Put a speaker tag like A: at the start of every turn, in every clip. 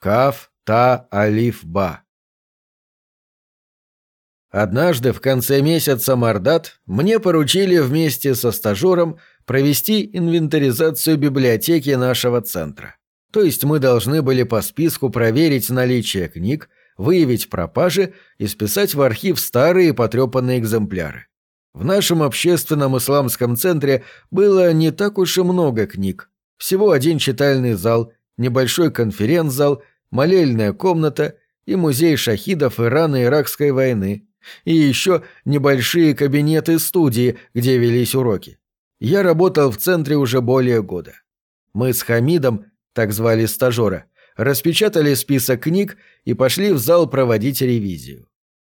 A: Каф Та Алиф Ба. Однажды в конце месяца Мордат мне поручили вместе со стажером провести инвентаризацию библиотеки нашего центра. То есть мы должны были по списку проверить наличие книг, выявить пропажи и списать в архив старые потрепанные экземпляры. В нашем общественном исламском центре было не так уж и много книг. Всего один читальный зал, небольшой конференц-зал, молельная комната и музей шахидов Ирано-Иракской войны. И еще небольшие кабинеты-студии, где велись уроки. Я работал в центре уже более года. Мы с Хамидом, так звали стажера, распечатали список книг и пошли в зал проводить ревизию.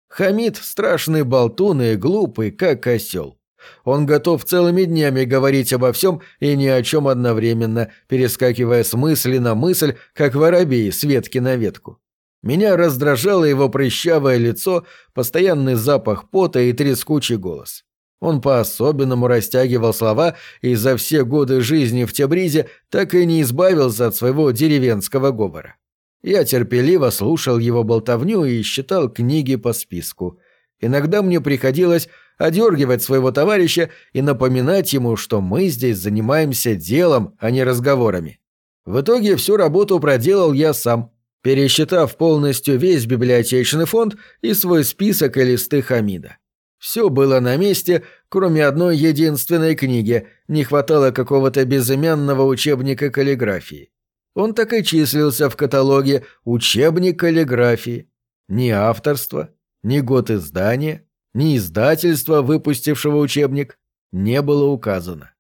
A: Хамид – страшный болтун и глупый, как осел. Он готов целыми днями говорить обо всем и ни о чем одновременно, перескакивая с мысли на мысль, как воробей с ветки на ветку. Меня раздражало его прыщавое лицо, постоянный запах пота и трескучий голос. Он по-особенному растягивал слова и за все годы жизни в Тебризе так и не избавился от своего деревенского говора. Я терпеливо слушал его болтовню и считал книги по списку. Иногда мне приходилось одергивать своего товарища и напоминать ему, что мы здесь занимаемся делом, а не разговорами. В итоге всю работу проделал я сам, пересчитав полностью весь библиотечный фонд и свой список листы Хамида. Все было на месте, кроме одной единственной книги, не хватало какого-то безымянного учебника каллиграфии. Он так и числился в каталоге «Учебник каллиграфии». Ни авторства, ни год издания, ни издательства, выпустившего учебник, не было указано.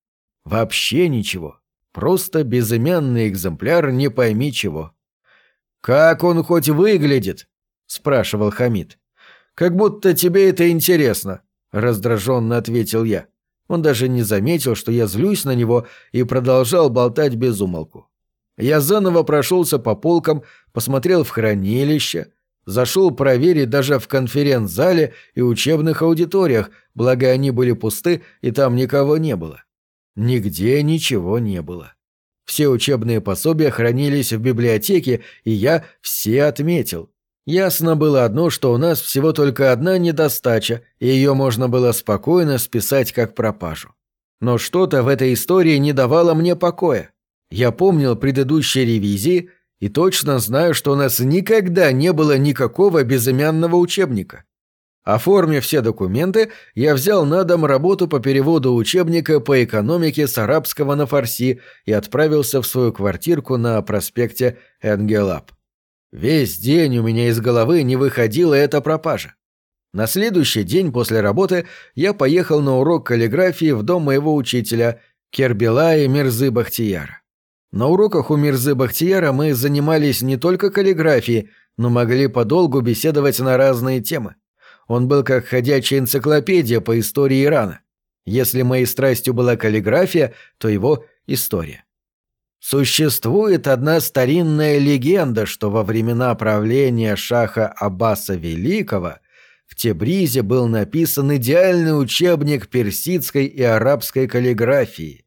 A: Вообще ничего. Просто безымянный экземпляр не пойми чего. «Как он хоть выглядит?» — спрашивал Хамид. «Как будто тебе это интересно», — раздраженно ответил я. Он даже не заметил, что я злюсь на него, и продолжал болтать без умолку. Я заново прошелся по полкам, посмотрел в хранилище, зашел проверить даже в конференц-зале и учебных аудиториях, благо они были пусты и там никого не было. Нигде ничего не было. Все учебные пособия хранились в библиотеке, и я все отметил. Ясно было одно, что у нас всего только одна недостача, и ее можно было спокойно списать как пропажу. Но что-то в этой истории не давало мне покоя. Я помнил предыдущие ревизии и точно знаю, что у нас никогда не было никакого безымянного учебника. Оформив все документы, я взял на дом работу по переводу учебника по экономике с арабского на фарси и отправился в свою квартирку на проспекте Энгелап. Весь день у меня из головы не выходила эта пропажа. На следующий день после работы я поехал на урок каллиграфии в дом моего учителя Кербела Мирзы Бахтияра. На уроках у Мирзы Бахтияра мы занимались не только каллиграфией, но могли подолгу беседовать на разные темы. Он был как ходячая энциклопедия по истории Ирана. Если моей страстью была каллиграфия, то его – история. Существует одна старинная легенда, что во времена правления шаха Аббаса Великого в Тебризе был написан идеальный учебник персидской и арабской каллиграфии.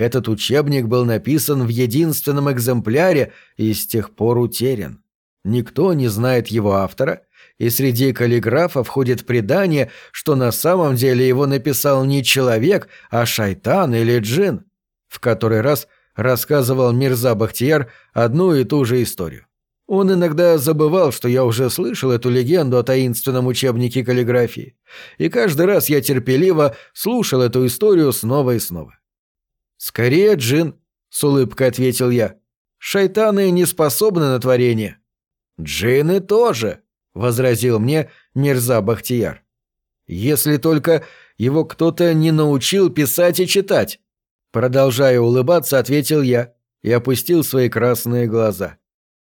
A: Этот учебник был написан в единственном экземпляре и с тех пор утерян. Никто не знает его автора, и среди каллиграфов ходит предание, что на самом деле его написал не человек, а шайтан или джин. В который раз рассказывал Мирза Бахтияр одну и ту же историю. Он иногда забывал, что я уже слышал эту легенду о таинственном учебнике каллиграфии, и каждый раз я терпеливо слушал эту историю снова и снова. «Скорее, Джин», — с улыбкой ответил я. «Шайтаны не способны на творение». «Джины тоже», — возразил мне Мирза Бахтияр. «Если только его кто-то не научил писать и читать». Продолжая улыбаться, ответил я и опустил свои красные глаза.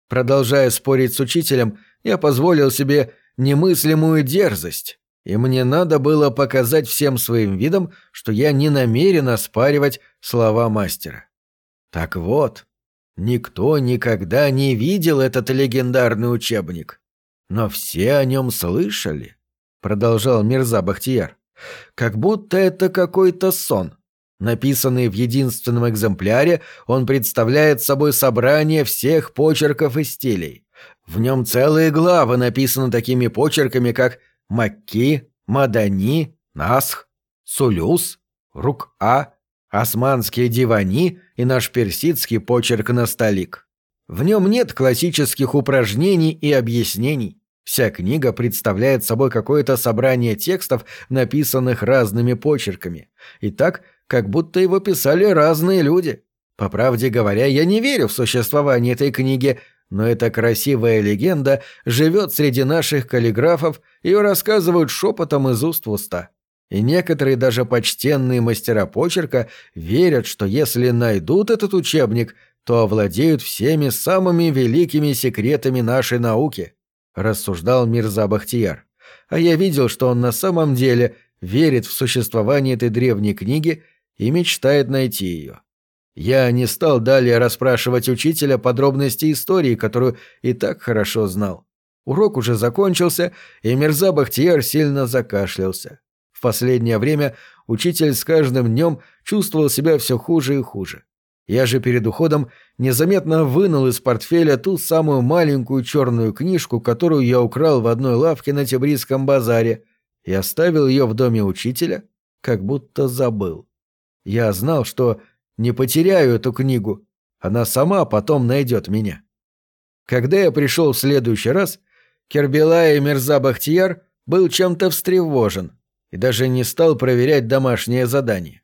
A: Продолжая спорить с учителем, я позволил себе немыслимую дерзость. И мне надо было показать всем своим видом, что я не намерен оспаривать слова мастера. Так вот, никто никогда не видел этот легендарный учебник. Но все о нем слышали, продолжал Мирза Бахтияр. Как будто это какой-то сон. Написанный в единственном экземпляре, он представляет собой собрание всех почерков и стилей. В нем целые главы написаны такими почерками, как Макки, Мадани, Насх, Сулюс, Рук-А, Османские дивани и наш персидский почерк на столик. В нем нет классических упражнений и объяснений. Вся книга представляет собой какое-то собрание текстов, написанных разными почерками. И так, как будто его писали разные люди. По правде говоря, я не верю в существование этой книги, но эта красивая легенда живет среди наших каллиграфов, ее рассказывают шепотом из уст в уста. И некоторые даже почтенные мастера почерка верят, что если найдут этот учебник, то овладеют всеми самыми великими секретами нашей науки рассуждал Мирза Бахтияр. А я видел, что он на самом деле верит в существование этой древней книги и мечтает найти ее. Я не стал далее расспрашивать учителя подробности истории, которую и так хорошо знал. Урок уже закончился, и Мирза Бахтияр сильно закашлялся. В последнее время учитель с каждым днем чувствовал себя все хуже и хуже. Я же перед уходом незаметно вынул из портфеля ту самую маленькую черную книжку, которую я украл в одной лавке на Тибрисском базаре, и оставил ее в доме учителя, как будто забыл. Я знал, что не потеряю эту книгу, она сама потом найдет меня. Когда я пришел в следующий раз, Кербелай Мирза Бахтияр был чем-то встревожен и даже не стал проверять домашнее задание.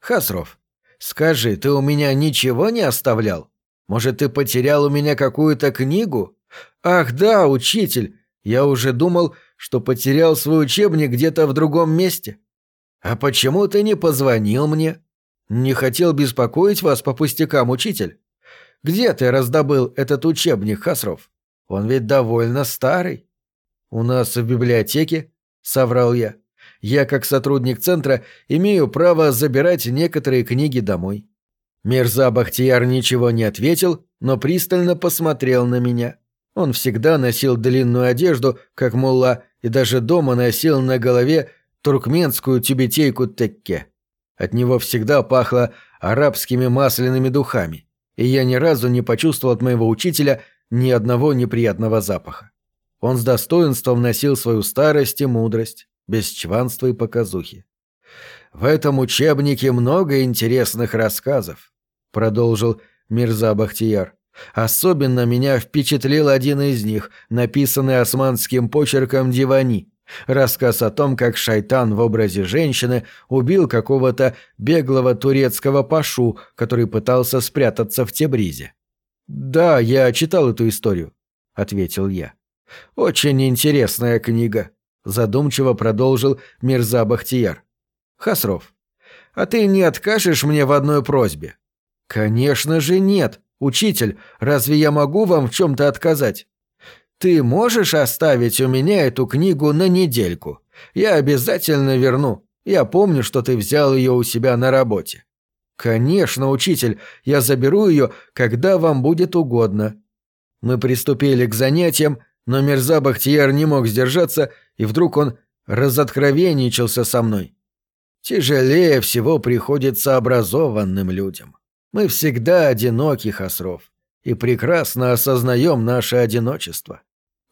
A: «Хасров, «Скажи, ты у меня ничего не оставлял? Может, ты потерял у меня какую-то книгу? Ах да, учитель, я уже думал, что потерял свой учебник где-то в другом месте. А почему ты не позвонил мне? Не хотел беспокоить вас по пустякам, учитель. Где ты раздобыл этот учебник, Хасров? Он ведь довольно старый. У нас в библиотеке, соврал я. Я, как сотрудник центра, имею право забирать некоторые книги домой». Мирза Бахтияр ничего не ответил, но пристально посмотрел на меня. Он всегда носил длинную одежду, как мулла, и даже дома носил на голове туркменскую тюбетейку текке. От него всегда пахло арабскими масляными духами, и я ни разу не почувствовал от моего учителя ни одного неприятного запаха. Он с достоинством носил свою старость и мудрость без чванства и показухи. «В этом учебнике много интересных рассказов», — продолжил Мирза Бахтияр. «Особенно меня впечатлил один из них, написанный османским почерком Дивани. Рассказ о том, как шайтан в образе женщины убил какого-то беглого турецкого пашу, который пытался спрятаться в Тебризе. «Да, я читал эту историю», — ответил я. «Очень интересная книга задумчиво продолжил Мирза Бахтияр. Хасров, а ты не откажешь мне в одной просьбе? Конечно же нет. Учитель, разве я могу вам в чем-то отказать? Ты можешь оставить у меня эту книгу на недельку? Я обязательно верну. Я помню, что ты взял ее у себя на работе. Конечно, учитель, я заберу ее, когда вам будет угодно. Мы приступили к занятиям, но Мирза Бахтияр не мог сдержаться и вдруг он разоткровенничался со мной. Тяжелее всего приходится образованным людям. Мы всегда одиноки, Хасров, и прекрасно осознаем наше одиночество.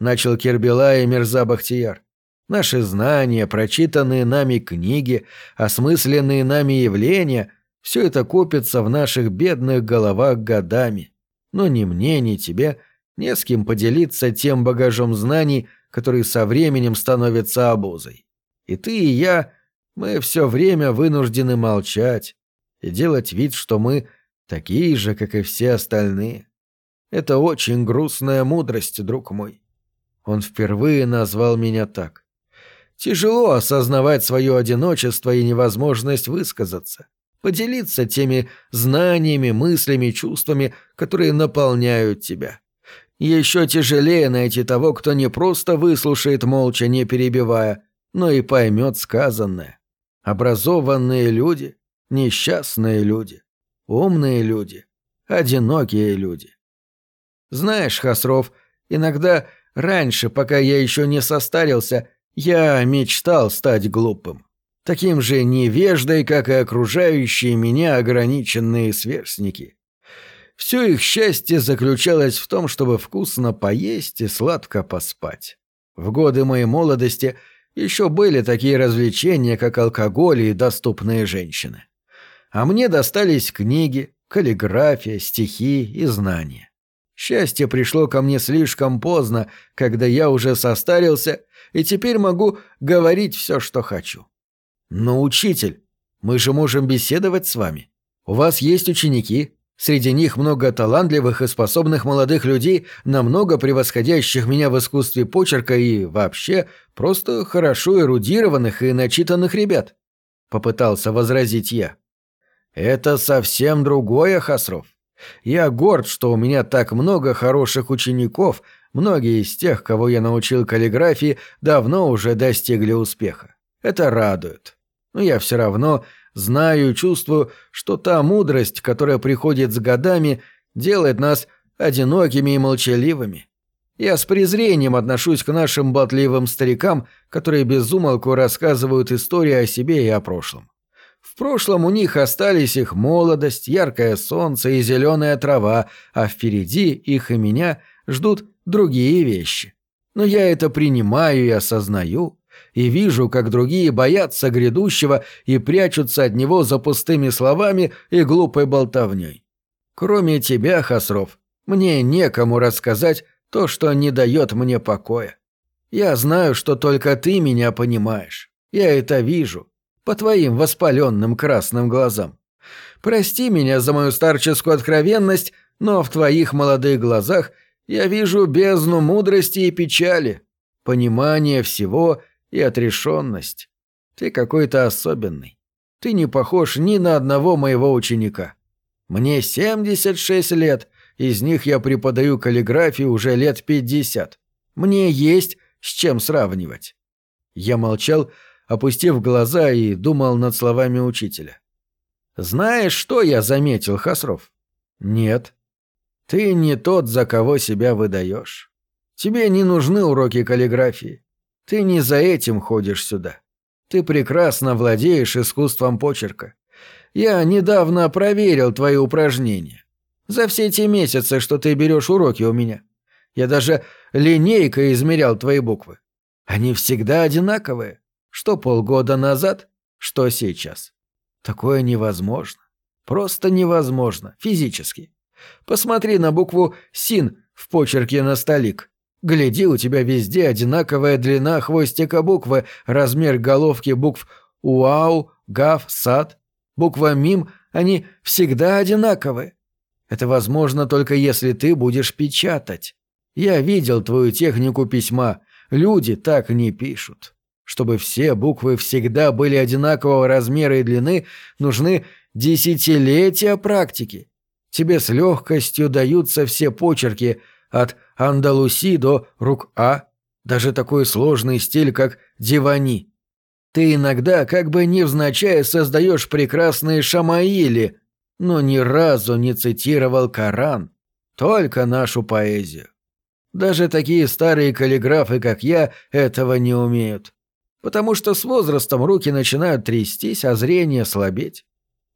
A: Начал Кербела и Мирза Бахтияр. Наши знания, прочитанные нами книги, осмысленные нами явления — все это копится в наших бедных головах годами. Но ни мне, ни тебе не с кем поделиться тем багажом знаний, который со временем становится обузой. И ты, и я, мы все время вынуждены молчать и делать вид, что мы такие же, как и все остальные. Это очень грустная мудрость, друг мой. Он впервые назвал меня так. Тяжело осознавать свое одиночество и невозможность высказаться, поделиться теми знаниями, мыслями, чувствами, которые наполняют тебя. Еще тяжелее найти того, кто не просто выслушает молча, не перебивая, но и поймет сказанное. Образованные люди, несчастные люди, умные люди, одинокие люди. Знаешь, Хасров, иногда раньше, пока я еще не состарился, я мечтал стать глупым. Таким же невеждой, как и окружающие меня ограниченные сверстники. Все их счастье заключалось в том, чтобы вкусно поесть и сладко поспать. В годы моей молодости еще были такие развлечения, как алкоголь и доступные женщины. А мне достались книги, каллиграфия, стихи и знания. Счастье пришло ко мне слишком поздно, когда я уже состарился, и теперь могу говорить все, что хочу. Но, учитель, мы же можем беседовать с вами. У вас есть ученики, среди них много талантливых и способных молодых людей, намного превосходящих меня в искусстве почерка и, вообще, просто хорошо эрудированных и начитанных ребят. Попытался возразить я. Это совсем другое, Хасров. Я горд, что у меня так много хороших учеников, многие из тех, кого я научил каллиграфии, давно уже достигли успеха. Это радует. Но я все равно знаю и чувствую, что та мудрость, которая приходит с годами, делает нас одинокими и молчаливыми. Я с презрением отношусь к нашим болтливым старикам, которые безумолку рассказывают истории о себе и о прошлом. В прошлом у них остались их молодость, яркое солнце и зеленая трава, а впереди их и меня ждут другие вещи. Но я это принимаю и осознаю, и вижу, как другие боятся грядущего и прячутся от него за пустыми словами и глупой болтовней. Кроме тебя, Хасров, мне некому рассказать то, что не дает мне покоя. Я знаю, что только ты меня понимаешь. Я это вижу. По твоим воспаленным красным глазам. Прости меня за мою старческую откровенность, но в твоих молодых глазах я вижу бездну мудрости и печали, понимание всего и отрешенность. Ты какой-то особенный. Ты не похож ни на одного моего ученика. Мне 76 лет, из них я преподаю каллиграфию уже лет 50. Мне есть с чем сравнивать. Я молчал, опустив глаза и думал над словами учителя. «Знаешь, что я заметил, Хасров?» «Нет. Ты не тот, за кого себя выдаешь. Тебе не нужны уроки каллиграфии. Ты не за этим ходишь сюда. Ты прекрасно владеешь искусством почерка. Я недавно проверил твои упражнения. За все те месяцы, что ты берешь уроки у меня. Я даже линейкой измерял твои буквы. Они всегда одинаковые. Что полгода назад, что сейчас. Такое невозможно. Просто невозможно. Физически. Посмотри на букву «син» в почерке на столик. Гляди, у тебя везде одинаковая длина хвостика буквы, размер головки букв «уау», «гав», «сад». Буква «мим» они всегда одинаковые. Это возможно только если ты будешь печатать. Я видел твою технику письма. Люди так не пишут. Чтобы все буквы всегда были одинакового размера и длины, нужны десятилетия практики. Тебе с легкостью даются все почерки – от Андалуси до Рук-А, даже такой сложный стиль, как Дивани. Ты иногда как бы невзначай создаешь прекрасные шамаили, но ни разу не цитировал Коран, только нашу поэзию. Даже такие старые каллиграфы, как я, этого не умеют. Потому что с возрастом руки начинают трястись, а зрение слабеть.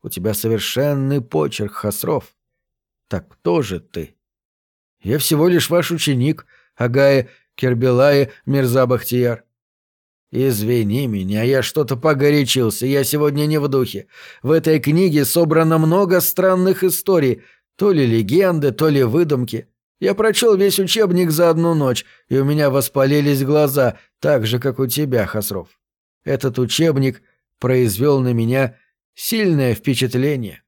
A: У тебя совершенный почерк, Хасров. Так кто же ты? Я всего лишь ваш ученик, Агая Кербелая Мирза Бахтияр. «Извини меня, я что-то погорячился, я сегодня не в духе. В этой книге собрано много странных историй, то ли легенды, то ли выдумки. Я прочел весь учебник за одну ночь, и у меня воспалились глаза, так же, как у тебя, Хасров. Этот учебник произвел на меня сильное впечатление.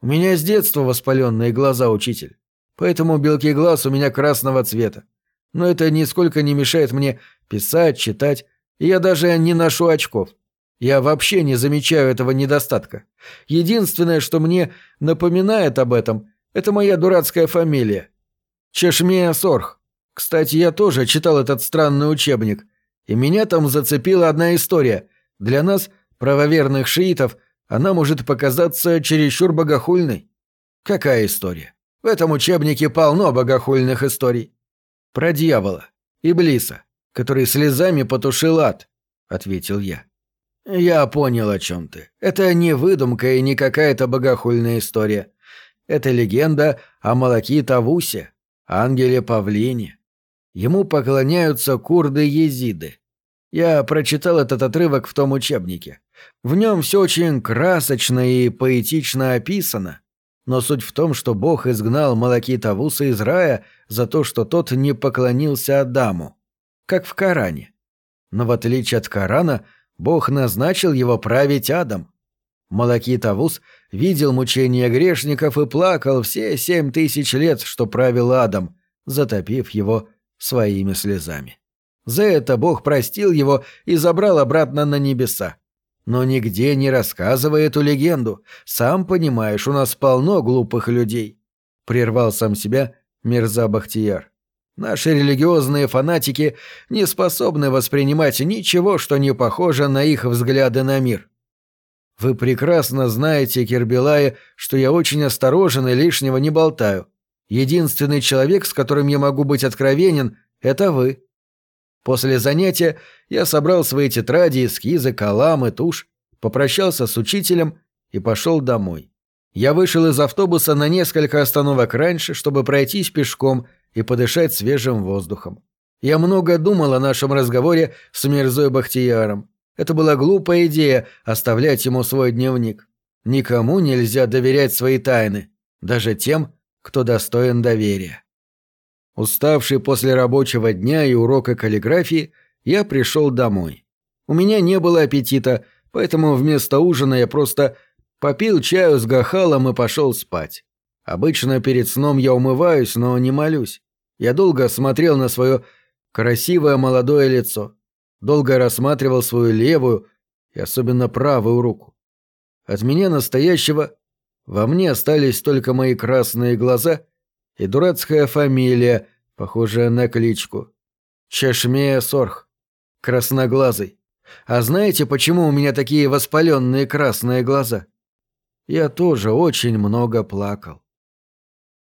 A: У меня с детства воспаленные глаза, учитель. Поэтому белки глаз у меня красного цвета. Но это нисколько не мешает мне писать, читать, и я даже не ношу очков. Я вообще не замечаю этого недостатка. Единственное, что мне напоминает об этом, это моя дурацкая фамилия. Чешмея Сорх. Кстати, я тоже читал этот странный учебник, и меня там зацепила одна история. Для нас, правоверных шиитов, она может показаться чересчур богохульной. Какая история? В этом учебнике полно богохульных историй. Про дьявола, Иблиса, который слезами потушил ад, — ответил я. Я понял, о чем ты. Это не выдумка и не какая-то богохульная история. Это легенда о Малаки Тавусе, ангеле-павлине. Ему поклоняются курды-езиды. Я прочитал этот отрывок в том учебнике. В нем все очень красочно и поэтично описано. Но суть в том, что Бог изгнал Малаки Тавуса из рая за то, что тот не поклонился Адаму. Как в Коране. Но в отличие от Корана, Бог назначил его править адом. Малакит Авус видел мучения грешников и плакал все семь тысяч лет, что правил адом, затопив его своими слезами. За это Бог простил его и забрал обратно на небеса. Но нигде не рассказывай эту легенду. Сам понимаешь, у нас полно глупых людей. Прервал сам себя Мирза Бахтияр. Наши религиозные фанатики не способны воспринимать ничего, что не похоже на их взгляды на мир. Вы прекрасно знаете, Кирбилая, что я очень осторожен и лишнего не болтаю. Единственный человек, с которым я могу быть откровенен, это вы. После занятия я собрал свои тетради, эскизы, калам и тушь, попрощался с учителем и пошел домой. Я вышел из автобуса на несколько остановок раньше, чтобы пройтись пешком и подышать свежим воздухом. Я много думал о нашем разговоре с Мирзой Бахтияром. Это была глупая идея оставлять ему свой дневник. Никому нельзя доверять свои тайны, даже тем, кто достоин доверия. Уставший после рабочего дня и урока каллиграфии, я пришел домой. У меня не было аппетита, поэтому вместо ужина я просто попил чаю с гахалом и пошел спать. Обычно перед сном я умываюсь, но не молюсь. Я долго смотрел на свое красивое молодое лицо, долго рассматривал свою левую и особенно правую руку. От меня настоящего во мне остались только мои красные глаза и дурацкая фамилия, похожая на кличку. Чешмея Сорх. Красноглазый. А знаете, почему у меня такие воспаленные красные глаза? Я тоже очень много плакал.